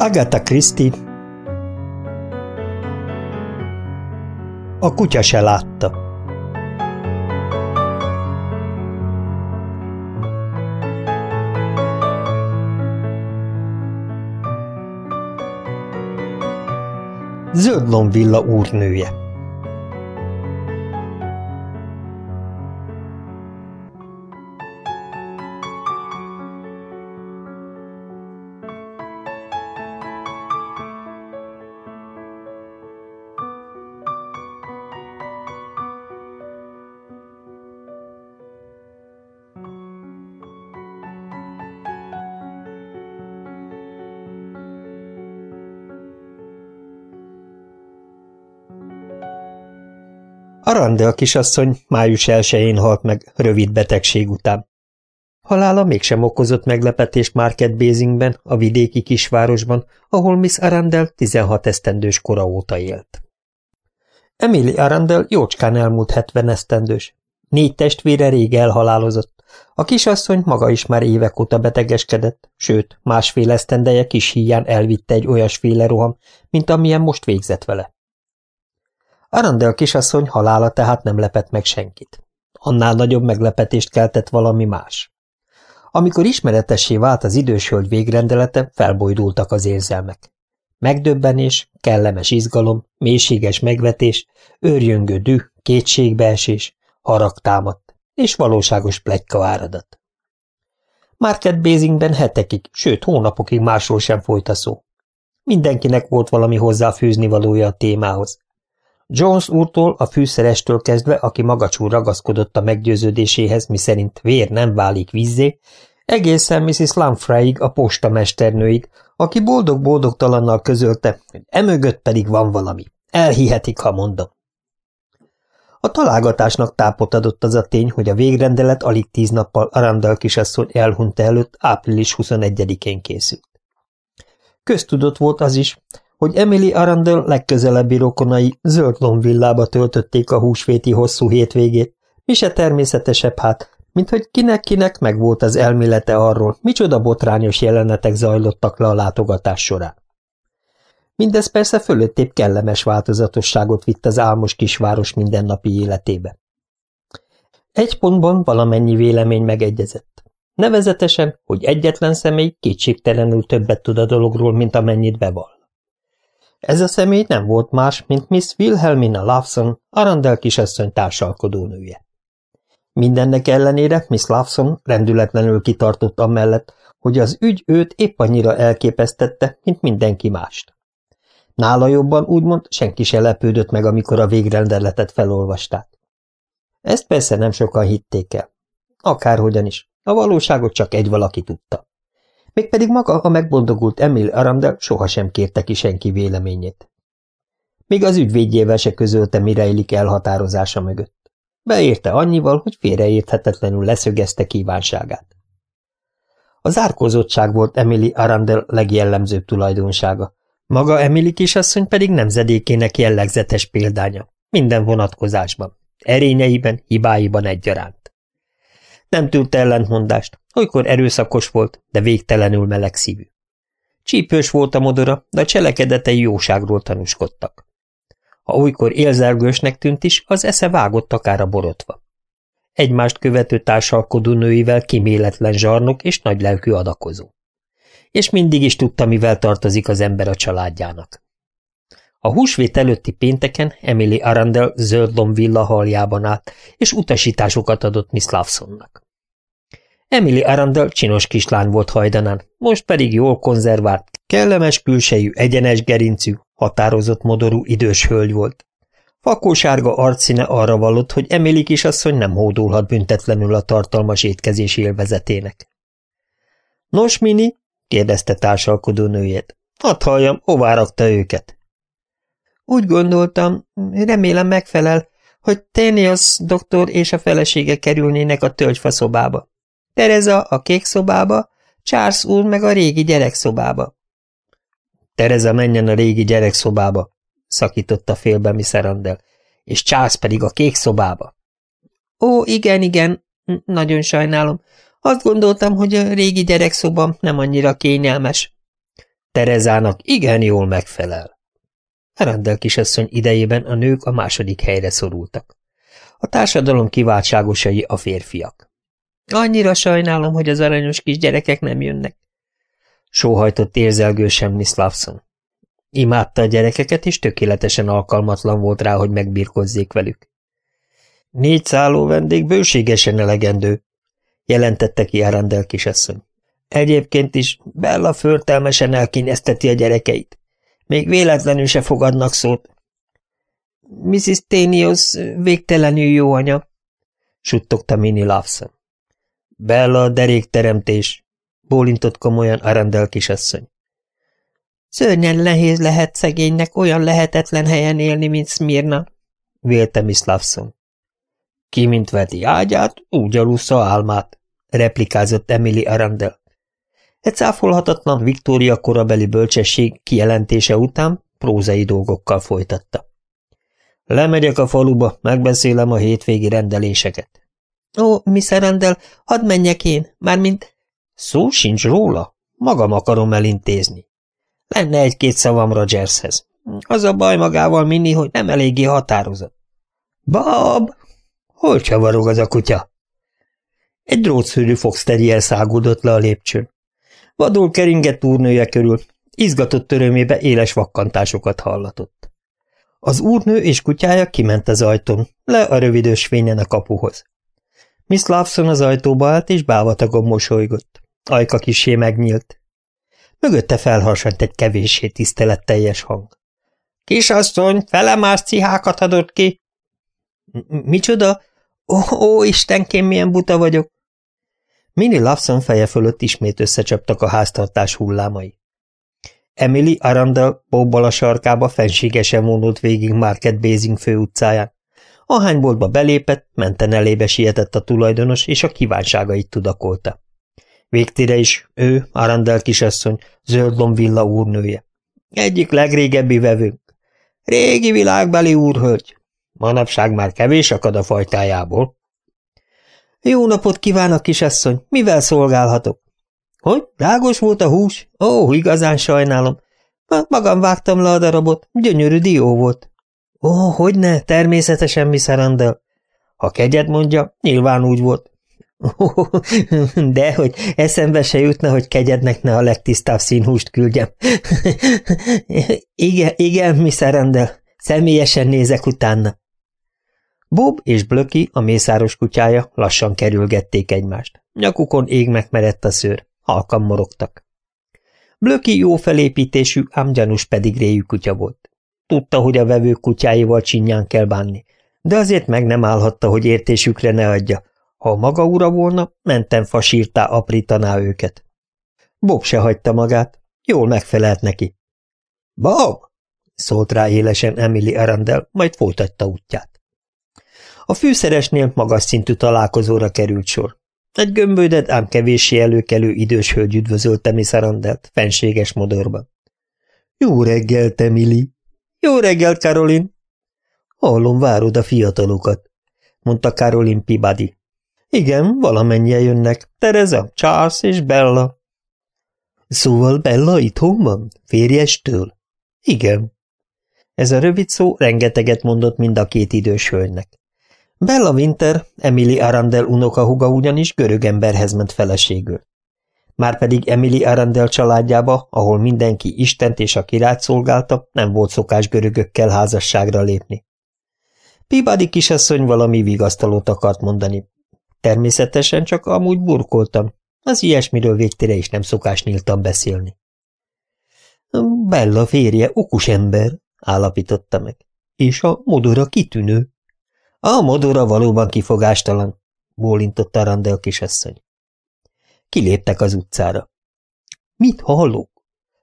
Agatha Christie A kutya se látta. Zöld villa úrnője Arandel kisasszony május elsején halt meg rövid betegség után. Halála mégsem okozott meglepetést Market Basingben, a vidéki kisvárosban, ahol Miss Arandel 16 esztendős kora óta élt. Emily Arandel jócskán elmúlt 70 esztendős. Négy testvére rég elhalálozott. A kisasszony maga is már évek óta betegeskedett, sőt, másfél esztendeje kis híján elvitte egy olyasféle roham, mint amilyen most végzett vele. Arandel kisasszony halála tehát nem lepett meg senkit. Annál nagyobb meglepetést keltett valami más. Amikor ismeretessé vált az idős hölgy végrendelete, felbojdultak az érzelmek. Megdöbbenés, kellemes izgalom, mélységes megvetés, őrjöngő düh, kétségbeesés, harag támadt, és valóságos plegyka áradat. Market Basingben hetekig, sőt hónapokig másról sem folyt a szó. Mindenkinek volt valami hozzáfűzni valója a témához, Jones úrtól, a fűszerestől kezdve, aki magacsul ragaszkodott a meggyőződéséhez, miszerint vér nem válik vízzé, egészen Mrs. Lamfreyig, a postamesternőig, aki boldog-boldogtalannal közölte, hogy emögött pedig van valami. Elhihetik, ha mondom. A találgatásnak tápot adott az a tény, hogy a végrendelet alig tíz nappal Arandal kisasszony elhunyt előtt április 21-én készült. Köztudott volt az is, hogy Emily Arundel legközelebbi rokonai zöld villába töltötték a húsvéti hosszú hétvégét, mi se természetesebb hát, mint hogy kinek-kinek megvolt az elmélete arról, micsoda botrányos jelenetek zajlottak le a látogatás során. Mindez persze fölöttébb kellemes változatosságot vitt az álmos kisváros mindennapi életébe. Egy pontban valamennyi vélemény megegyezett. Nevezetesen, hogy egyetlen személy kétségtelenül többet tud a dologról, mint amennyit beval. Ez a személy nem volt más, mint Miss Wilhelmina Lawson, Arandel kisasszony társalkodónője. Mindennek ellenére Miss Lawson rendületlenül kitartott amellett, hogy az ügy őt épp annyira elképesztette, mint mindenki mást. Nála jobban úgymond senki se lepődött meg, amikor a végrendeletet felolvasták. Ezt persze nem sokan hitték el. Akárhogyan is, a valóságot csak egy valaki tudta. Mégpedig maga a megboldogult Emil Arandel sohasem kérte ki senki véleményét. Még az ügyvédjével se közölte, mire élik elhatározása mögött. Beérte annyival, hogy félreérthetetlenül leszögezte kívánságát. A zárkózottság volt Emily Arandel legjellemzőbb tulajdonsága. Maga Emily kisasszony pedig nemzedékének jellegzetes példánya, minden vonatkozásban, erényeiben, hibáiban egyaránt. Nem tűrt ellentmondást, olykor erőszakos volt, de végtelenül melegszívű. Csípős volt a modora, de a cselekedetei jóságról tanúskodtak. Ha olykor élzelgősnek tűnt is, az esze vágott akár a borotva. Egymást követő társalkodó nőivel kiméletlen zsarnok és nagylelkű adakozó. És mindig is tudta, mivel tartozik az ember a családjának. A húsvét előtti pénteken Emily Arundel zöld villa haljában állt, és utasításokat adott Miss Lawsonnak. Emily Arundel csinos kislány volt hajdanán, most pedig jól konzervált, kellemes külsejű, egyenes gerincű, határozott modorú idős hölgy volt. Fakósárga arcszíne arra vallott, hogy Emily kisasszony nem hódulhat büntetlenül a tartalmas étkezés élvezetének. – Nos, Mini? – kérdezte társalkodó nőjét. – Hadd halljam, hová rakta őket? – Úgy gondoltam, remélem megfelel, hogy Tenios doktor és a felesége kerülnének a tölgyfa szobába. Tereza a kék szobába, Charles úr meg a régi gyerekszobába. Tereza menjen a régi gyerekszobába, szakította félbe Miss Arandel, és Charles pedig a kék szobába. Ó, igen, igen, nagyon sajnálom. Azt gondoltam, hogy a régi gyerekszoba nem annyira kényelmes. Terezának igen jól megfelel. Arandel kisasszony idejében a nők a második helyre szorultak. A társadalom kiváltságosai a férfiak. Annyira sajnálom, hogy az aranyos kis gyerekek nem jönnek. Sóhajtott érzelgősen Miss Lawson. Imádta a gyerekeket, és tökéletesen alkalmatlan volt rá, hogy megbirkozzék velük. Négy szálló vendég bőségesen elegendő, jelentette ki Arandel kisasszony. Egyébként is Bella förtelmesen elkényezteti a gyerekeit. Még véletlenül se fogadnak szót. Mrs. Tenios végtelenül jó anya, suttogta Minnie Lawson. Bella derékteremtés, bólintott komolyan Arandel kisasszony. Szörnyen nehéz lehet szegénynek olyan lehetetlen helyen élni, mint Smirna, vélte Miss Lawson. Ki, mint veti ágyát, úgy alussza álmát, replikázott Emily Arandel. Egy cáfolhatatlan Viktória korabeli bölcsesség kijelentése után prózai dolgokkal folytatta. Lemegyek a faluba, megbeszélem a hétvégi rendeléseket. Ó, Miss Arandel, hadd menjek én, mármint... Szó sincs róla, magam akarom elintézni. Lenne egy-két szavam Rogershez. Az a baj magával, Minni, hogy nem eléggé határozott. Bab! Hol csavarog az a kutya? Egy drótszűrű fox terrier szágódott le a lépcsőn. Vadul keringett úrnője körül, izgatott törömébe éles vakkantásokat hallatott. Az úrnő és kutyája kiment az ajtón, le a rövidös fényen a kapuhoz. Miss Lawson az ajtóba állt, és bávatagon mosolygott. Ajka kisé megnyílt. Mögötte felharsant egy kevéssé tiszteletteljes hang. – Kisasszony, felemás cihákat adott ki! – Micsoda? Ó, ó, istenkém, milyen buta vagyok! Minnie Lawson feje fölött ismét összecsaptak a háztartás hullámai. Emily Aranda bobbal a sarkába fenségesen vonult végig Market Basing főutcáján. Ahány boltba belépett, menten elébe sietett a tulajdonos, és a kívánságait tudakolta. Végtére is ő, Arandel kisasszony, zöld villa úrnője. Egyik legrégebbi vevőnk. Régi világbeli úrhölgy. Manapság már kevés akad a fajtájából. Jó napot kívánok, kisasszony! Mivel szolgálhatok? Hogy? Rágos volt a hús? Ó, igazán sajnálom. Magam vágtam le a darabot, gyönyörű dió volt. Ó, hogy ne, természetesen, Miss Arandel. Ha kegyed mondja, nyilván úgy volt. De hogy eszembe se jutna, hogy kegyednek ne a legtisztább színhúst küldjem. igen, igen, Miss Arandel, személyesen nézek utána. Bob és Blöki, a mészáros kutyája, lassan kerülgették egymást. Nyakukon ég megmerett a szőr, halkan morogtak. Blöki jó felépítésű, ám gyanús pedigréjű kutya volt. Tudta, hogy a vevő kutyáival csinyán kell bánni, de azért meg nem állhatta, hogy értésükre ne adja. Ha maga ura volna, menten fasírtá aprítaná őket. Bob se hagyta magát, jól megfelelt neki. – Bob! – szólt rá élesen Emily Arandel, majd folytatta útját. A fűszeresnél magas szintű találkozóra került sor. Egy gömbödet, ám kevéssé előkelő idős hölgy üdvözölte Miss Arandelt, fenséges modorban. Jó reggelt, Emily! Jó reggelt, Karolin! Hallom, várod a fiatalokat, mondta Karolin Pibadi. Igen, valamennyien jönnek. Tereza, Charles és Bella. Szóval Bella itthon van? Férjestől? Igen. Ez a rövid szó rengeteget mondott mind a két idős hölgynek. Bella Winter, Emily Arandel unokahuga ugyanis görög emberhez ment feleségül. Márpedig Emily Arandel családjába, ahol mindenki Istent és a királyt szolgálta, nem volt szokás görögökkel házasságra lépni. Pibadi kisasszony valami vigasztalót akart mondani. Természetesen csak amúgy burkoltam. Az ilyesmiről végtére is nem szokás nyíltan beszélni. Bella férje okos ember, állapította meg, és a modora kitűnő. A modora valóban kifogástalan, bólintott a Randel kisasszony. Kiléptek az utcára. Mit hallok?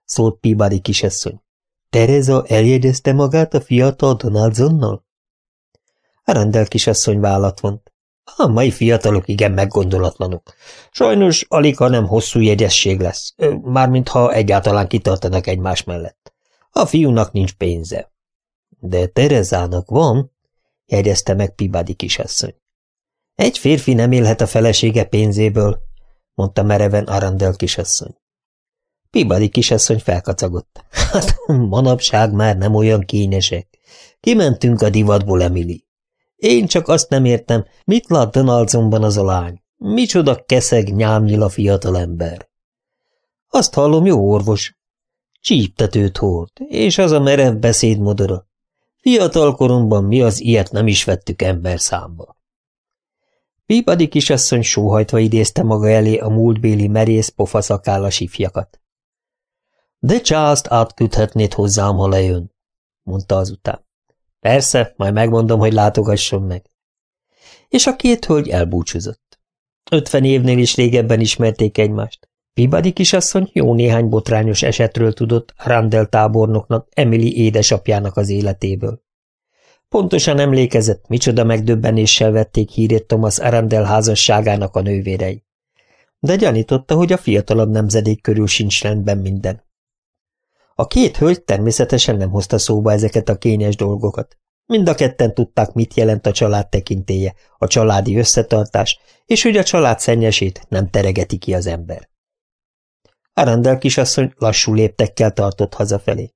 szólt Peabody kisasszony. Tereza eljegyezte magát a fiatal Donaldsonnal? A Randel kisasszony vállat vont. A mai fiatalok igen meggondolatlanok. Sajnos alig, ha nem hosszú jegyesség lesz, mármint ha egyáltalán kitartanak egymás mellett. A fiúnak nincs pénze. De Terezának van, jegyezte meg Pibadi kisasszony. Egy férfi nem élhet a felesége pénzéből, mondta mereven Arandel kisasszony. Pibadi kisasszony felkacagott. Hát, manapság már nem olyan kényesek. Kimentünk a divatból, Emily. Én csak azt nem értem, mit lát Donaldsonban az a lány. Micsoda keszeg nyámnyila fiatalember. Azt hallom, jó orvos. Csíptetőt hord, és az a merev beszédmodora. Fiatal koromban mi az ilyet nem is vettük ember számba. Pípadi kisasszony sóhajtva idézte maga elé a múltbéli merész pofaszakállas ifjakat. De Charles-t átküldhetnéd hozzám, ha lejön, mondta azután. Persze, majd megmondom, hogy látogasson meg. És a két hölgy elbúcsúzott. Ötven évnél is régebben ismerték egymást. Pibadi kisasszony jó néhány botrányos esetről tudott Randall tábornoknak, Emily édesapjának az életéből. Pontosan emlékezett, micsoda megdöbbenéssel vették hírét Thomas Arandel házasságának a nővérei. De gyanította, hogy a fiatalabb nemzedék körül sincs rendben minden. A két hölgy természetesen nem hozta szóba ezeket a kényes dolgokat. Mind a ketten tudták, mit jelent a család tekintéje, a családi összetartás, és hogy a család szennyesét nem teregeti ki az ember. Arandel kisasszony lassú léptekkel tartott hazafelé.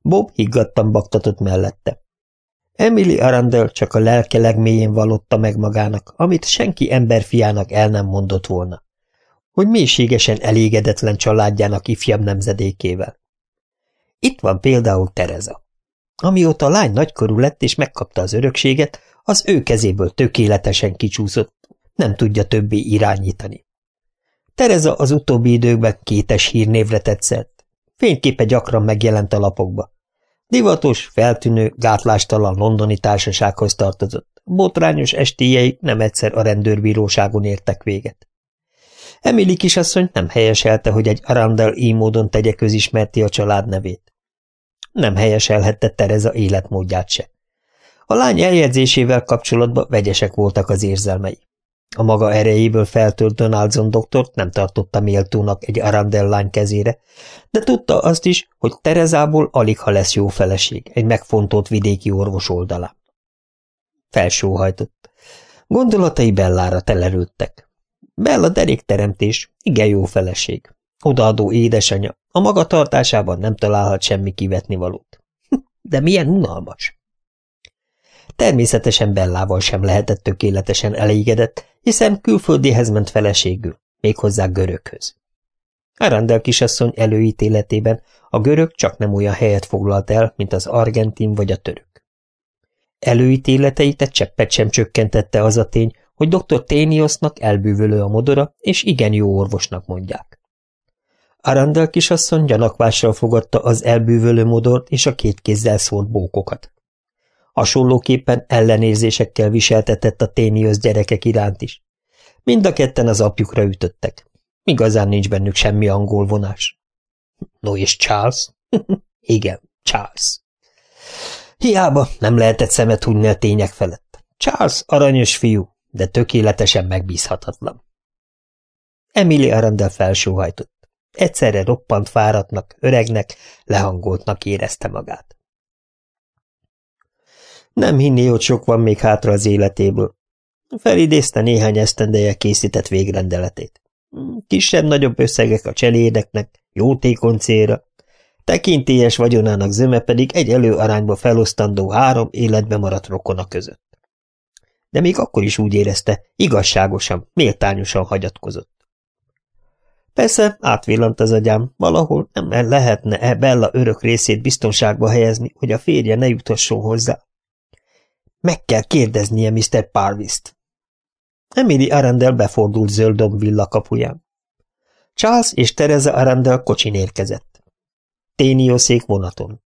Bob higgadtan baktatott mellette. Emily Arandel csak a lelke legmélyén vallotta meg magának, amit senki emberfiának el nem mondott volna, hogy mélységesen elégedetlen családjának ifjabb nemzedékével. Itt van például Tereza. Amióta a lány nagykorú lett és megkapta az örökséget, az ő kezéből tökéletesen kicsúszott, nem tudja többé irányítani. Tereza az utóbbi időkben kétes hírnévre tetszett. Fényképe gyakran megjelent a lapokba. Divatos, feltűnő, gátlástalan londoni társasághoz tartozott. Botrányos estéjei nem egyszer a rendőrbíróságon értek véget. Emily kisasszony nem helyeselte, hogy egy Arandel így módon tegye közismerti a család nevét. Nem helyeselhette Tereza életmódját se. A lány eljegyzésével kapcsolatban vegyesek voltak az érzelmei. A maga erejéből feltölt Donaldson doktort nem tartotta méltónak egy Arandel lány kezére, de tudta azt is, hogy Terezából alig ha lesz jó feleség egy megfontolt vidéki orvos oldalán. Felsóhajtott. Gondolatai Bellára telerődtek. Bella derékteremtés, igen jó feleség. Odaadó édesanyja, a maga tartásában nem találhat semmi kivetnivalót. De milyen unalmas! Természetesen Bellával sem lehetett tökéletesen elégedett, hiszen külföldihez ment feleségül, méghozzá göröghöz. Arandel kisasszony előítéletében a görög csak nem olyan helyet foglalt el, mint az argentin vagy a török. Előítéleteit egy cseppet sem csökkentette az a tény, hogy dr. Téniosnak elbűvölő a modora, és igen jó orvosnak mondják. Arandel kisasszony gyanakvással fogadta az elbűvölő modort és a két kézzel szólt bókokat. Hasonlóképpen ellenérzésekkel viseltetett a téniös gyerekek iránt is. Mind a ketten az apjukra ütöttek. Igazán nincs bennük semmi angol vonás. No és Charles? Igen, Charles. Hiába nem lehetett szemet hunyni a tények felett. Charles aranyos fiú, de tökéletesen megbízhatatlan. Emily Arandel felsóhajtott. Egyszerre roppant fáradtnak, öregnek, lehangoltnak érezte magát. Nem hinni, hogy sok van még hátra az életéből. Felidézte néhány esztendeje készített végrendeletét. Kisebb-nagyobb összegek a cselédeknek, jótékony célra, tekintélyes vagyonának zöme pedig egy előarányba felosztandó három életbe maradt rokona között. De még akkor is úgy érezte, igazságosan, méltányosan hagyatkozott. Persze átvillant az agyám, valahol nem lehetne-e Bella örök részét biztonságba helyezni, hogy a férje ne jutasson hozzá. Meg kell kérdeznie Mr. Parvist. Emily Arundel befordult zöld villa. Charles és Teresa Arundel kocsin érkezett. szék vonaton.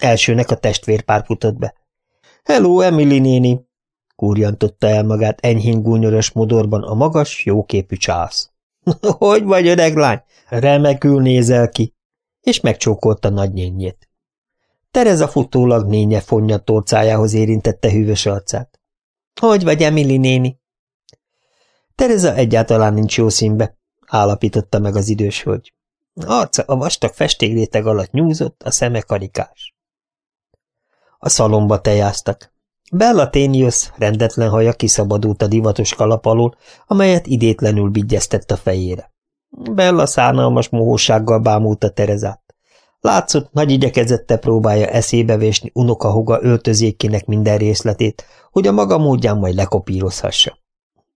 Elsőnek a testvérpár futott be. – Hello, Emily néni! – kúrjantotta el magát enyhén gúnyoros modorban a magas, jóképű Charles. – Hogy vagy, öreg lány? Remekül nézel ki! És megcsókolta nagynyényét. Tereza futólag nénye fonja torcájához érintette hűvös arcát. – Hogy vagy, Emily néni? Tereza egyáltalán nincs jó színbe, állapította meg az idős hölgy. Arca a vastag festégréteg alatt nyúzott, a szeme karikás. A szalomba tejáztak. Bella Ténius rendetlen haja kiszabadult a divatos kalap alól, amelyet idétlenül bigyeztett a fejére. Bella szánalmas mohósággal bámulta Terezát. Látszott, nagy igyekezette próbálja eszébe vésni unokahuga öltözékének minden részletét, hogy a maga módján majd lekopírozhassa.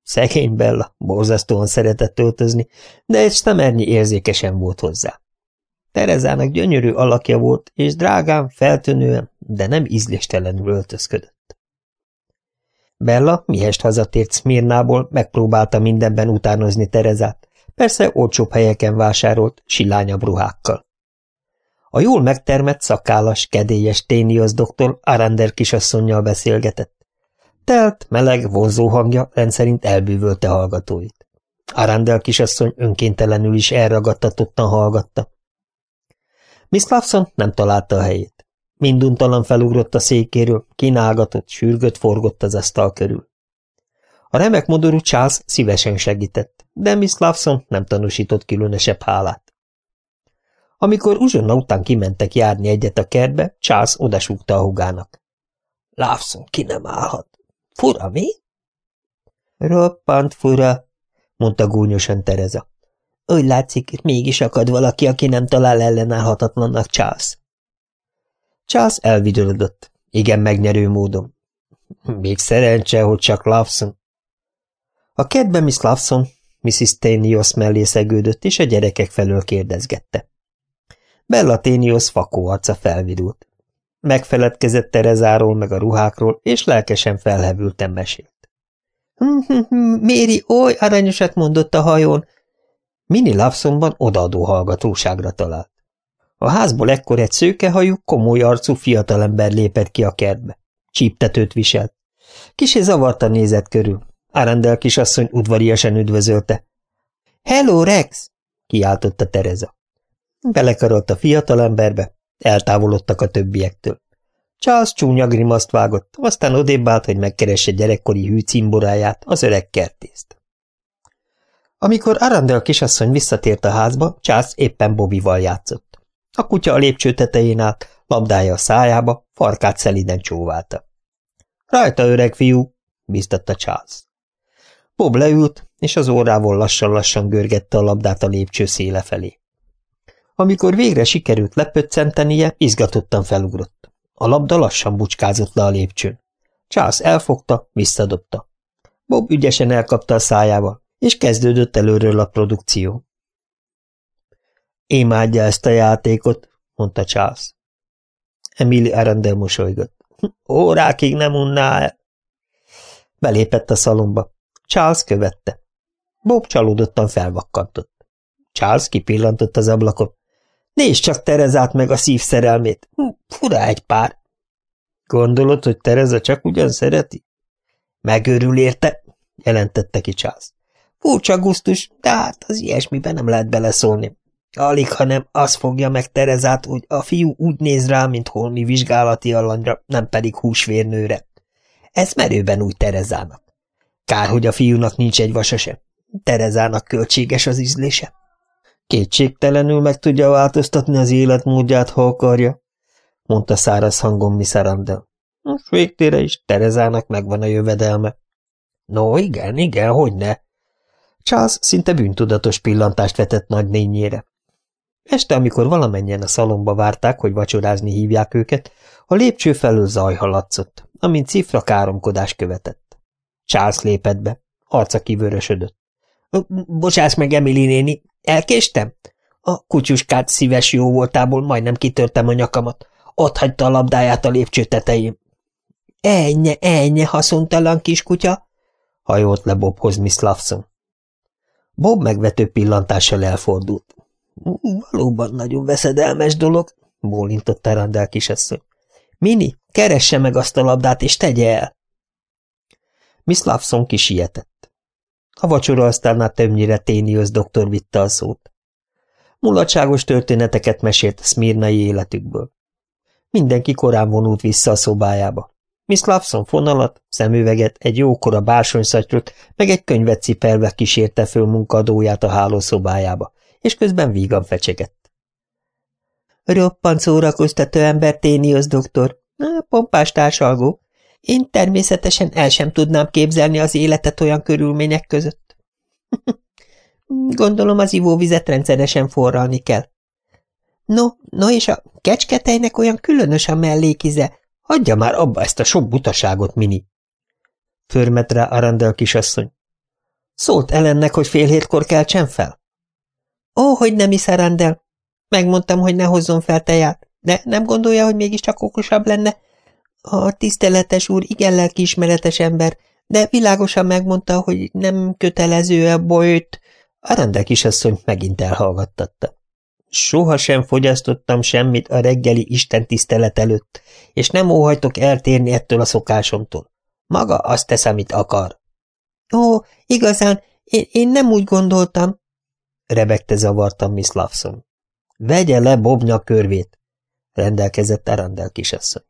Szegény Bella borzasztóan szeretett öltözni, de egy stemernyi érzékesen volt hozzá. Terezának gyönyörű alakja volt, és drágán, feltűnően, de nem ízléstelenül öltözködött. Bella, mihest hazatért Smirnából, megpróbálta mindenben utánozni Terezát, persze olcsóbb helyeken vásárolt, silányabb ruhákkal. A jól megtermett, szakállas, kedélyes Ténios doktor Arander kisasszonynal beszélgetett. Telt, meleg, vonzó hangja rendszerint elbűvölte hallgatóit. Arandel kisasszony önkéntelenül is elragadtatottan hallgatta. Miss Lawson nem találta a helyét. Minduntalan felugrott a székéről, kínálgatott, sürgött, forgott az asztal körül. A remek modorú Charles szívesen segített, de Miss Lawson nem tanúsított különösebb hálát. Amikor uzsonna után kimentek járni egyet a kertbe, Charles odasúgta a hugának. Lawson ki nem állhat. Fura, mi? Roppant fura, mondta gúnyosan Tereza. Úgy látszik, mégis akad valaki, aki nem talál ellenállhatatlannak Charles. Charles elvidulodott, igen megnyerő módon. Még szerencse, hogy csak Lawson. A kedve Miss Lawson Mrs. Tenios mellé szegődött, és a gyerekek felől kérdezgette. Bella Tenios fakó arca felvidult. Megfeledkezett Terezáról meg a ruhákról, és lelkesen felhevülten mesélt. Méri oly aranyosat mondott a hajón. Mini Lawsonban odaadó hallgatóságra talált. A házból ekkor egy szőkehajú, komoly arcú fiatalember lépett ki a kertbe. Csíptetőt viselt. Kisé zavarta nézett körül. Arandel kisasszony udvariasan üdvözölte. – Hello, Rex! – kiáltotta Tereza. Belekarolt a fiatalemberbe, eltávolodtak a többiektől. Charles csúnya grimaszt vágott, aztán odébb állt, hogy megkeresse gyerekkori hű cimboráját, az öreg kertészt. Amikor Arandel kisasszony visszatért a házba, Charles éppen Bobival játszott. A kutya a lépcső tetején állt, labdája a szájába, farkát szeliden csóválta. Rajta, öreg fiú, biztatta Charles. Bob leült, és az órával lassan-lassan görgette a labdát a lépcső széle felé. Amikor végre sikerült lepöccentenie, izgatottan felugrott. A labda lassan bucskázott le a lépcsőn. Charles elfogta, visszadobta. Bob ügyesen elkapta a szájába, és kezdődött előről a produkció. Imádja ezt a játékot, mondta Charles. Emily Arundel mosolygott. Órákig nem unná el. Belépett a szalomba. Charles követte. Bob csalódottan felvakkantott. Charles kipillantott az ablakon. Nézd csak Terezát meg a szívszerelmét. Hm, fura egy pár. Gondolod, hogy Tereza csak ugyan szereti? Megörül érte, jelentette ki Charles. Furcsa gusztus, de hát az ilyesmiben nem lehet beleszólni. Alig, hanem az fogja meg Terezát, hogy a fiú úgy néz rá, mint holmi vizsgálati alanyra, nem pedig húsvérnőre. Ez merőben úgy Terezának. Kár, hogy a fiúnak nincs egy vasa sem. Terezának költséges az ízlése. Kétségtelenül meg tudja változtatni az életmódját, ha akarja, mondta száraz hangon Miss Arandel. Most végtére is Terezának megvan a jövedelme. No, igen, igen, hogy ne. Charles szinte bűntudatos pillantást vetett nagy nényére. Este, amikor valamennyien a szalomba várták, hogy vacsorázni hívják őket, a lépcső felől zaj haladszott, amint cifra káromkodás követett. Charles lépett be, arca kivörösödött. – Bocsász meg, Emily néni, Elkéstem? A kutyuskát szíves jó voltából majdnem kitörtem a nyakamat. Ott hagyta a labdáját a lépcső tetején. Ennyi, ennyi, haszontalan kiskutya! hajolt le Bobhoz Miss Lawson. Bob megvető pillantással elfordult. Valóban nagyon veszedelmes dolog, bólintott Randall kisasszony. Mini, keresse meg azt a labdát, és tegye el! Miss Lawson kisietett. A vacsora aztán többnyire Téniusz doktor vitte a szót. Mulatságos történeteket mesélt Szmirnai életükből. Mindenki korán vonult vissza a szobájába. Miss Lawson fonalat, szemüveget, egy jókora bársonyszatyrót, meg egy könyvet cipelve kísérte föl munkadóját a hálószobájába, és közben vígan fecsegett. Roppant szórakoztató ember, Téniusz doktor. Pompás társalgó. Én természetesen el sem tudnám képzelni az életet olyan körülmények között. Gondolom az ivóvizet rendszeresen forralni kell. No, no és a kecsketejnek olyan különös a mellékize. Hagyja már abba ezt a sok butaságot, Mini. Förmet rá Arandel kisasszony. Szólt ellennek, hogy fél hétkor keltsen fel? Ó, hogy nem is Arandel. Megmondtam, hogy ne hozzon fel teját, de nem gondolja, hogy mégiscsak okosabb lenne? A tiszteletes úr igen lelkiismeretes ember, de világosan megmondta, hogy nem kötelező a bolyt. Arandel kisasszony megint elhallgattatta. Soha sem fogyasztottam semmit a reggeli Isten tisztelet előtt, és nem óhajtok eltérni ettől a szokásomtól. Maga azt tesz, amit akar. Ó, igazán, én, én nem úgy gondoltam, rebegte zavartan Miss Lawson. Vegye le Bobnya körvét, rendelkezett Arandel kisasszony.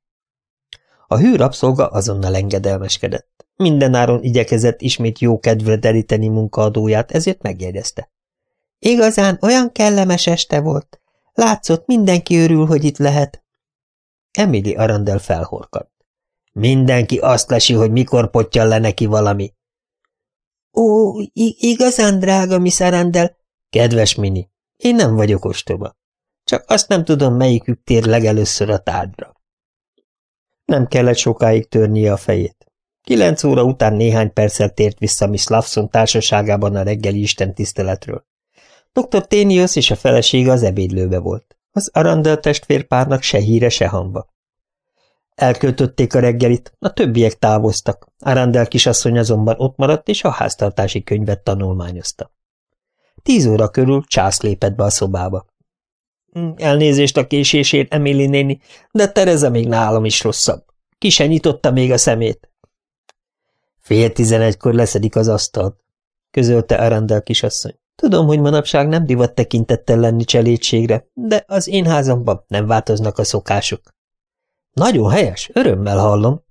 A hű rabszolga azonnal engedelmeskedett. Mindenáron igyekezett ismét jó kedvre deríteni munkaadóját, ezért megjegyezte. Igazán olyan kellemes este volt. Látszott, mindenki örül, hogy itt lehet. Emily Arandel felhorkadt. Mindenki azt lesi, hogy mikor potyan le neki valami. Ó, igazán drága, Miss Arandel. Kedves Mini, én nem vagyok ostoba. Csak azt nem tudom, melyikük tér legelőször a tárgyra. Nem kellett sokáig törnie a fejét. Kilenc óra után néhány perccel tért vissza Miss Lawson társaságában a reggeli istentiszteletről. Dr. Ténius és a felesége az ebédlőbe volt. Az Arandel testvérpárnak se híre, se hamba. Elköltötték a reggelit, a többiek távoztak, Arandel kisasszony azonban ott maradt, és a háztartási könyvet tanulmányozta. Tíz óra körül Csász lépett be a szobába. Hm, elnézést a késésért, Emily néni, de Tereza még nálam is rosszabb. Ki se nyitotta még a szemét. Fél tizenegykor leszedik az asztalt, közölte Arandel kisasszony. Tudom, hogy manapság nem divat tekintettel lenni cselédségre, de az én házamban nem változnak a szokások. Nagyon helyes, örömmel hallom.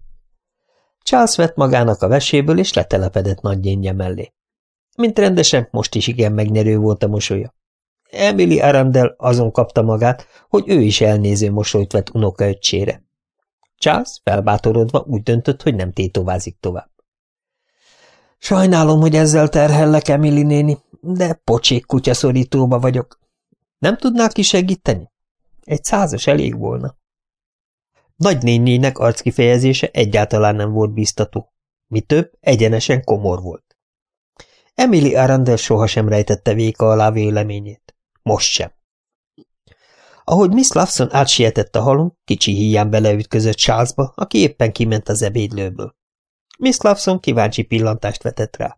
Charles vett magának a veséből, és letelepedett nagyjénje mellé. Mint rendesen, most is igen megnyerő volt a mosolya. Emily Arandel azon kapta magát, hogy ő is elnéző mosolyt vett unokaöccsére. Charles felbátorodva úgy döntött, hogy nem tétovázik tovább. Sajnálom, hogy ezzel terhellek, Emily néni, de pocsék kutyaszorítóba vagyok. Nem tudnál ki segíteni? Egy százas elég volna. Nagynénének arckifejezése egyáltalán nem volt biztató. Mi több, egyenesen komor volt. Emily Arundel sohasem rejtette véka alá véleményét. Most sem. Ahogy Miss Lawson átsietett a halom, kicsi híján beleütközött Charlesba, aki éppen kiment az ebédlőből. Miss Lawson kíváncsi pillantást vetett rá.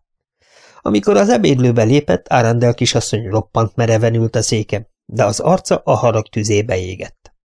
Amikor az ebédlőbe lépett, Arandel kisasszony roppant mereven ült a széken, de az arca a harag tüzébe égett.